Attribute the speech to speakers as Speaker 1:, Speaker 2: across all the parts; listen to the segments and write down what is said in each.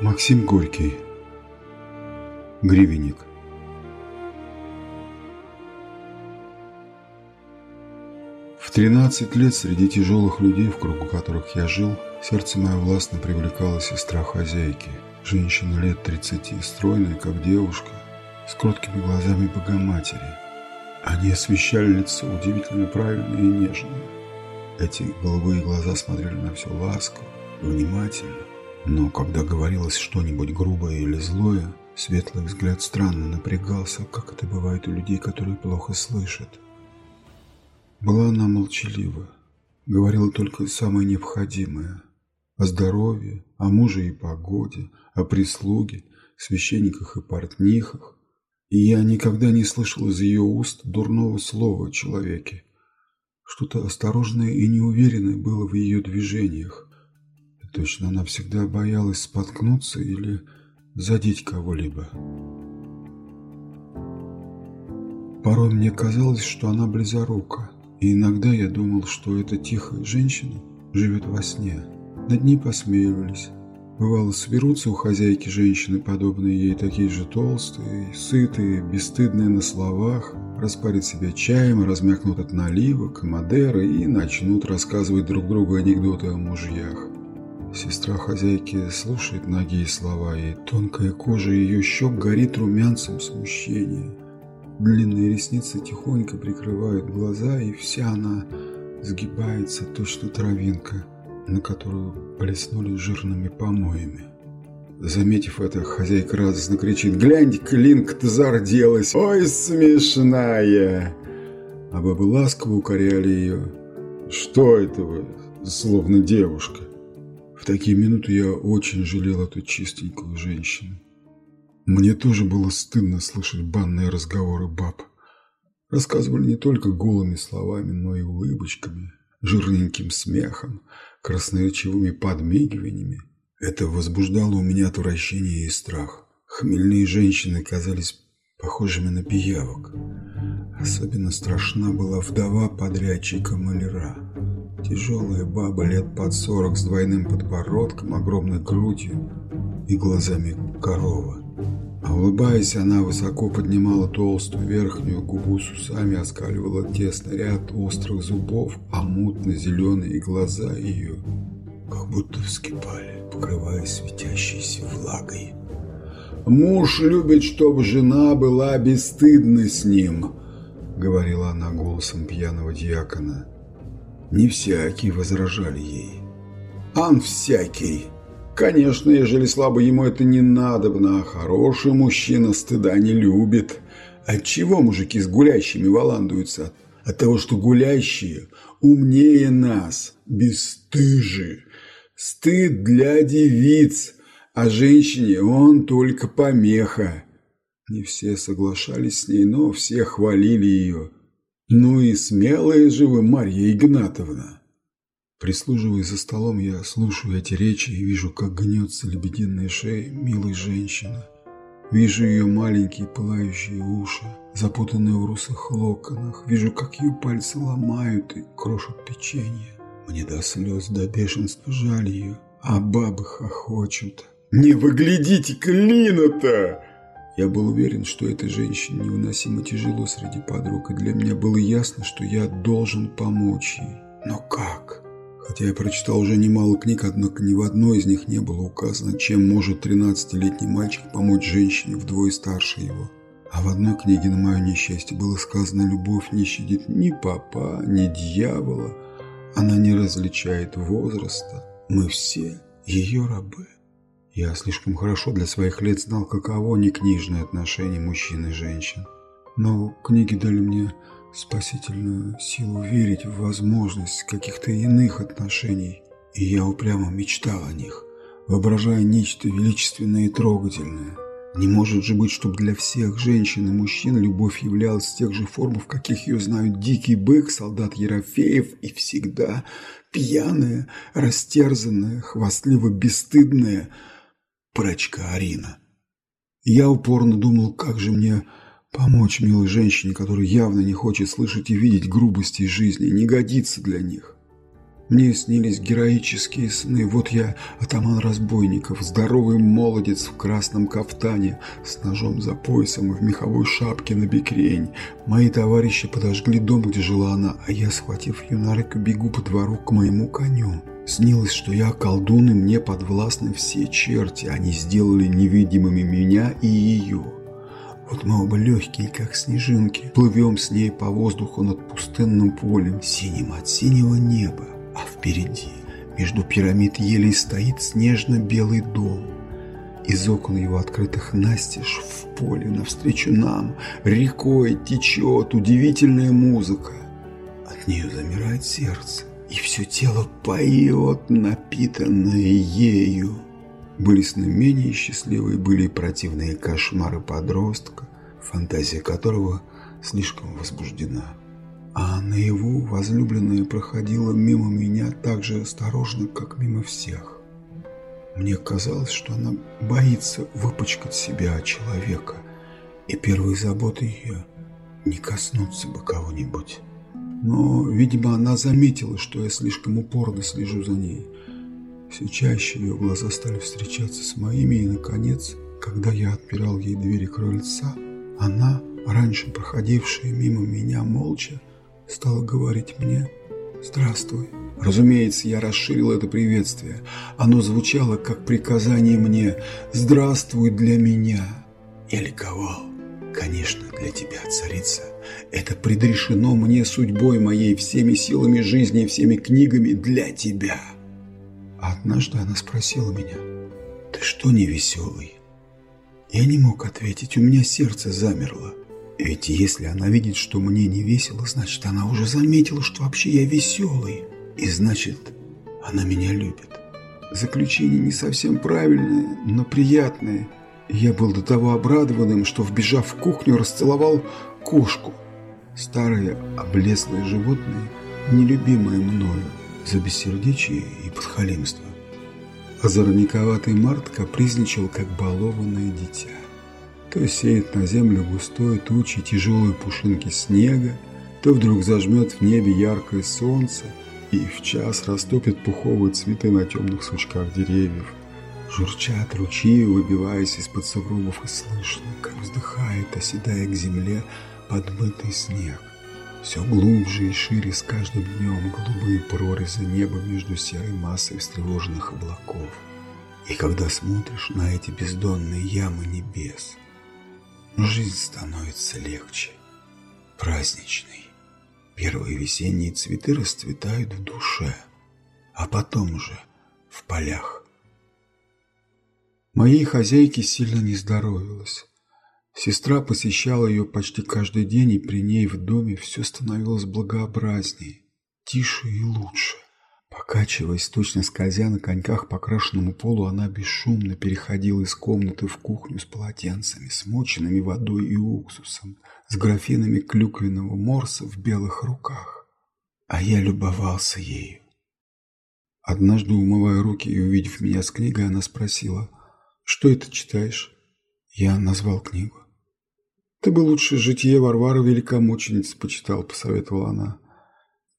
Speaker 1: Максим Горький. Гривенник. В 13 лет среди тяжелых людей, в кругу которых я жил, сердце мое властно привлекала сестра хозяйки, женщина лет 30, стройная, как девушка, с кроткими глазами Богоматери. Они освещали лицо удивительно правильное и нежное. Эти голубые глаза смотрели на все ласково, внимательно, но когда говорилось что-нибудь грубое или злое, светлый взгляд странно напрягался, как это бывает у людей, которые плохо слышат. Была она молчалива, говорила только самое необходимое о здоровье, о муже и погоде, о прислуге, священниках и портнихах, и я никогда не слышал из ее уст дурного слова о человеке. Что-то осторожное и неуверенное было в ее движениях. Точно она всегда боялась споткнуться или задеть кого-либо. Порой мне казалось, что она близорука, и иногда я думал, что эта тихая женщина живет во сне. Над ней посмеивались. Бывало, соберутся у хозяйки женщины, подобные ей, такие же толстые, сытые, бесстыдные на словах, распарят себя чаем, размякнут от наливок Мадеры и начнут рассказывать друг другу анекдоты о мужьях. Сестра хозяйки слушает ноги и слова, и тонкая кожа ее щек горит румянцем смущения. Длинные ресницы тихонько прикрывают глаза, и вся она сгибается, точно травинка, на которую блеснули жирными помоями. Заметив это, хозяйка радостно кричит «Гляньте, Клинк-то зарделась! Ой, смешная!» А бабы ласково укоряли ее «Что это вы, словно девушка?» Такие минуты я очень жалел эту чистенькую женщину. Мне тоже было стыдно слышать банные разговоры баб. Рассказывали не только голыми словами, но и улыбочками, жирненьким смехом, красноречивыми подмигиваниями. Это возбуждало у меня отвращение и страх. Хмельные женщины казались похожими на пиявок. Особенно страшна была вдова подрядчика маляра. Тяжелая баба лет под сорок с двойным подбородком, огромной грудью и глазами корова. А улыбаясь, она высоко поднимала толстую верхнюю губу с усами, оскаливала тесный ряд острых зубов, а мутно-зеленые глаза ее как будто вскипали, покрываясь светящейся влагой. «Муж любит, чтобы жена была бесстыдна с ним», — говорила она голосом пьяного дьякона. Не всякий возражали ей. «Ан всякий!» Конечно, ежели слабо ему это не надобно, а хороший мужчина стыда не любит. Отчего мужики с гулящими валандуются? От того, что гулящие умнее нас, бесстыжи. Стыд для девиц, а женщине он только помеха. Не все соглашались с ней, но все хвалили ее. Ну и смелая же вы, Марья Игнатовна. Прислуживая за столом, я слушаю эти речи и вижу, как гнется лебединая шея милой женщины. Вижу ее маленькие пылающие уши, запутанные в русых локонах. Вижу, как ее пальцы ломают и крошат печенье. Мне до слез, до бешенства жаль ее, а бабы хохочут. «Не выглядите клина-то!» Я был уверен, что этой женщине невыносимо тяжело среди подруг, и для меня было ясно, что я должен помочь ей. Но как? Хотя я прочитал уже немало книг, однако ни в одной из них не было указано, чем может 13-летний мальчик помочь женщине вдвое старше его. А в одной книге, на мое несчастье, было сказано «Любовь не щадит ни папа, ни дьявола, она не различает возраста, мы все ее рабы». Я слишком хорошо для своих лет знал, каково некнижное отношение мужчин и женщин. Но книги дали мне спасительную силу верить в возможность каких-то иных отношений, и я упрямо мечтал о них, воображая нечто величественное и трогательное. Не может же быть, чтобы для всех женщин и мужчин любовь являлась тех же формах, в каких ее знают дикий бык, солдат Ерофеев и всегда пьяная, растерзанная, хвастливо бесстыдная – прачка Арина. Я упорно думал, как же мне помочь милой женщине, которая явно не хочет слышать и видеть грубости жизни, не годится для них. Мне снились героические сны. Вот я, атаман разбойников, здоровый молодец в красном кафтане, с ножом за поясом и в меховой шапке на бекрень. Мои товарищи подожгли дом, где жила она, а я, схватив ее на руку, бегу по двору к моему коню. Снилось, что я колдун, и мне подвластны все черти. Они сделали невидимыми меня и ее. Вот мы оба легкие, как снежинки, плывем с ней по воздуху над пустынным полем, синим от синего неба. А впереди, между пирамид елей, стоит снежно-белый дом. Из окон его открытых настежь в поле навстречу нам рекой течет удивительная музыка. От нее замирает сердце, и все тело поет, напитанное ею. Были сны менее счастливые, были и противные кошмары подростка, фантазия которого слишком возбуждена а наяву возлюбленная проходила мимо меня так же осторожно, как мимо всех. Мне казалось, что она боится выпачкать себя от человека, и первой заботой ее не коснуться бы кого-нибудь. Но, видимо, она заметила, что я слишком упорно слежу за ней. Все чаще ее глаза стали встречаться с моими, и, наконец, когда я отпирал ей двери крыльца, она, раньше проходившая мимо меня молча, стала говорить мне «Здравствуй». Разумеется, я расширил это приветствие. Оно звучало как приказание мне «Здравствуй для меня». Я ликовал. Конечно, для тебя, царица. Это предрешено мне судьбой моей, всеми силами жизни всеми книгами для тебя. А однажды она спросила меня, «Ты что не веселый?» Я не мог ответить, у меня сердце замерло. Ведь если она видит, что мне не весело, значит, она уже заметила, что вообще я веселый. И значит, она меня любит. Заключение не совсем правильное, но приятное. Я был до того обрадованным, что, вбежав в кухню, расцеловал кошку. Старое, облезлое животное, нелюбимое мною за бессердечие и подхалимство. Озорниковатый Март капризничал, как балованное дитя то сеет на землю густой тучи тяжелые пушинки снега, то вдруг зажмет в небе яркое солнце и в час растопит пуховые цветы на темных сучках деревьев. Журчат ручьи, выбиваясь из-под сугробов, и слышно, как вздыхает, оседая к земле подмытый снег. Все глубже и шире с каждым днем голубые прорезы неба между серой массой встревоженных облаков. И когда смотришь на эти бездонные ямы небес – Жизнь становится легче, праздничной. Первые весенние цветы расцветают в душе, а потом уже в полях. Моей хозяйке сильно не здоровилось. Сестра посещала ее почти каждый день, и при ней в доме все становилось благообразнее, тише и лучше. Покачиваясь, точно скользя на коньках по крашенному полу, она бесшумно переходила из комнаты в кухню с полотенцами, смоченными водой и уксусом, с графинами клюквенного морса в белых руках. А я любовался ею. Однажды, умывая руки и увидев меня с книгой, она спросила, «Что это читаешь?» Я назвал книгу. «Ты бы лучше «Житие Варвары Великомученицы» почитал», — посоветовала она.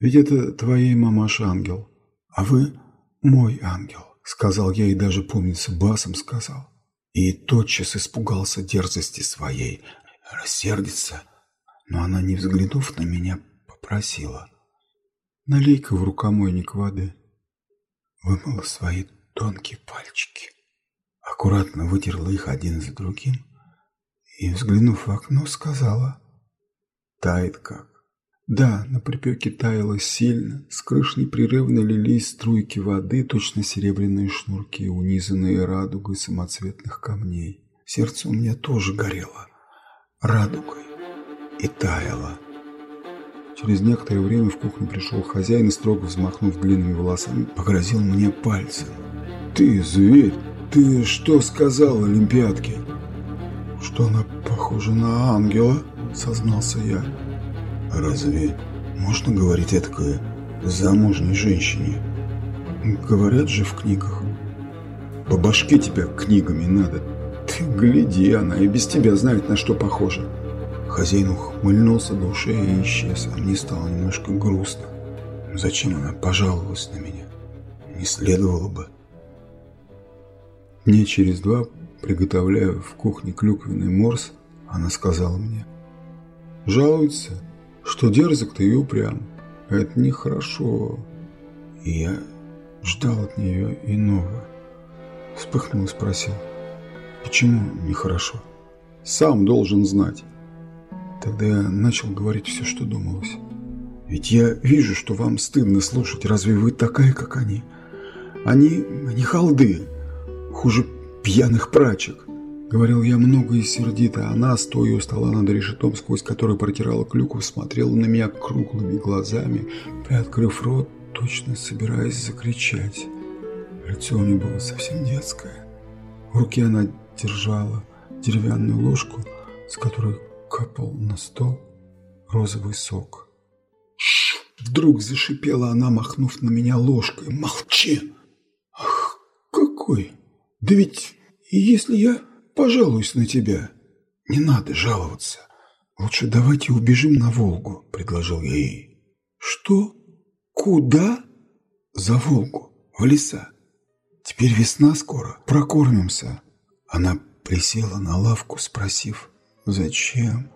Speaker 1: «Ведь это твоей мамаша ангел». «А вы мой ангел», — сказал я и даже, помнится, басом сказал. И тотчас испугался дерзости своей, рассердится. Но она, не взглянув на меня, попросила. «Налей-ка в рукомойник воды». Вымыла свои тонкие пальчики. Аккуратно вытерла их один за другим и, взглянув в окно, сказала «Тает как». Да, на припеке таяло сильно, с крыш непрерывно лились струйки воды, точно серебряные шнурки, унизанные радугой самоцветных камней. Сердце у меня тоже горело радугой и таяло. Через некоторое время в кухню пришел хозяин и, строго взмахнув длинными волосами, погрозил мне пальцем. «Ты, зверь, ты что сказал Олимпиадке?» «Что она похожа на ангела?» – сознался я. Разве можно говорить о такой замужней женщине? Говорят же в книгах. По башке тебя книгами надо. Ты гляди, она и без тебя знает, на что похожа. Хозяин ухмыльнулся до ушей и исчез, а мне стало немножко грустно. Зачем она пожаловалась на меня? Не следовало бы. Дня через два, приготовляя в кухне клюквенный морс, она сказала мне. Жалуется, что дерзок ты и упрям. Это нехорошо. И я ждал от нее иного. Вспыхнул и спросил. Почему нехорошо? Сам должен знать. Тогда я начал говорить все, что думалось. Ведь я вижу, что вам стыдно слушать. Разве вы такая, как они? Они, они халды. Хуже пьяных прачек. Говорил я много и сердито. Она, стоя у стола над решетом, сквозь который протирала клюкву, смотрела на меня круглыми глазами, приоткрыв рот, точно собираясь закричать. Лицо у нее было совсем детское. В руке она держала деревянную ложку, с которой капал на стол розовый сок. Вдруг зашипела она, махнув на меня ложкой. «Молчи!» «Ах, какой! Да ведь если я пожалуюсь на тебя, не надо жаловаться. Лучше давайте убежим на Волгу», — предложил я ей. «Что? Куда?» «За Волгу, в леса. Теперь весна скоро, прокормимся». Она присела на лавку, спросив, «Зачем?»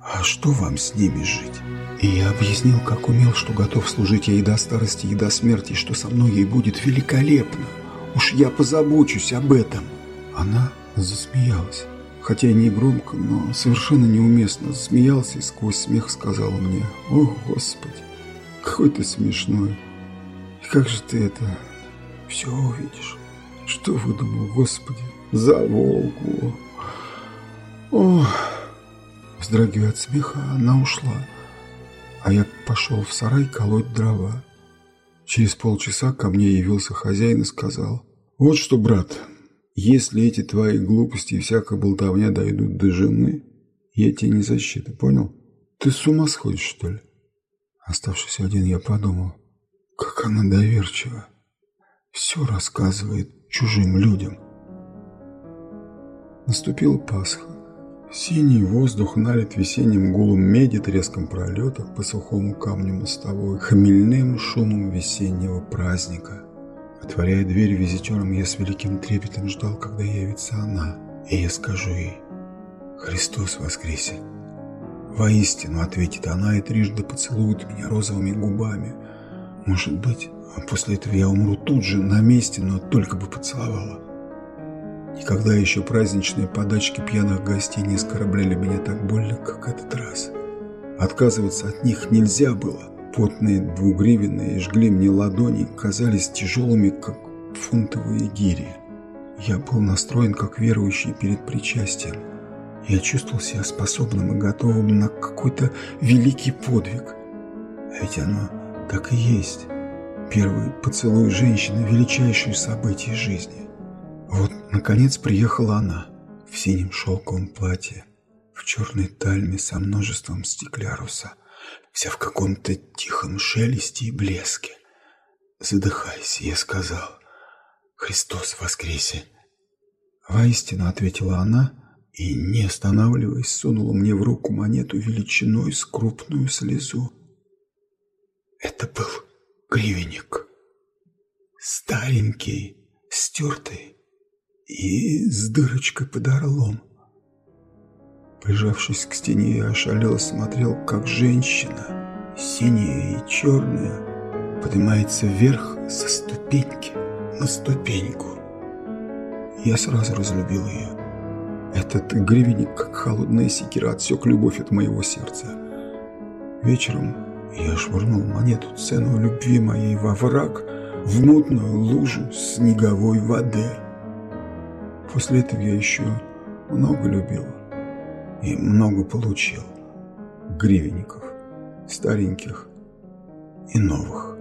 Speaker 1: «А что вам с ними жить?» И я объяснил, как умел, что готов служить ей до старости и до смерти, что со мной ей будет великолепно. Уж я позабочусь об этом. Она засмеялась, хотя и не громко, но совершенно неуместно засмеялся и сквозь смех сказала мне, «О, Господи, какой ты смешной! И как же ты это все увидишь? Что выдумал, Господи, за Волгу?» Ох! Вздрагивая от смеха, она ушла, а я пошел в сарай колоть дрова. Через полчаса ко мне явился хозяин и сказал, «Вот что, брат, если эти твои глупости и всякая болтовня дойдут до жены, я тебе не защита, понял? Ты с ума сходишь, что ли?» Оставшись один, я подумал, как она доверчива. Все рассказывает чужим людям. Наступила Пасха. Синий воздух налит весенним гулом меди, треском пролетов по сухому камню мостовой, хмельным шумом весеннего праздника. Отворяя дверь визитерам, я с великим трепетом ждал, когда явится она, и я скажу ей «Христос воскресе!» Воистину, ответит она и трижды поцелует меня розовыми губами. Может быть, а после этого я умру тут же, на месте, но только бы поцеловала. Никогда еще праздничные подачки пьяных гостей не оскорбляли меня так больно, как этот раз. Отказываться от них нельзя было. Потные двугривенные жгли мне ладони, казались тяжелыми, как фунтовые гири. Я был настроен как верующий перед причастием. Я чувствовал себя способным и готовым на какой-то великий подвиг. А ведь оно так и есть. Первый поцелуй женщины – величайшее событие жизни. Вот, наконец, приехала она в синем шелковом платье, в черной тальме со множеством стекляруса, вся в каком-то тихом шелесте и блеске. «Задыхайся», — я сказал. «Христос воскресе!» Воистину, ответила она и, не останавливаясь, сунула мне в руку монету величиной с крупную слезу. Это был гривенник. Старенький, стертый, и с дырочкой под орлом. Прижавшись к стене, я ошалело смотрел, как женщина, синяя и черная, поднимается вверх со ступеньки на ступеньку. Я сразу разлюбил ее. Этот гривенник, как холодная секира, отсек любовь от моего сердца. Вечером я швырнул монету цену любви моей во враг, в мутную лужу снеговой воды. После этого я еще много любил и много получил гривенников, стареньких и новых.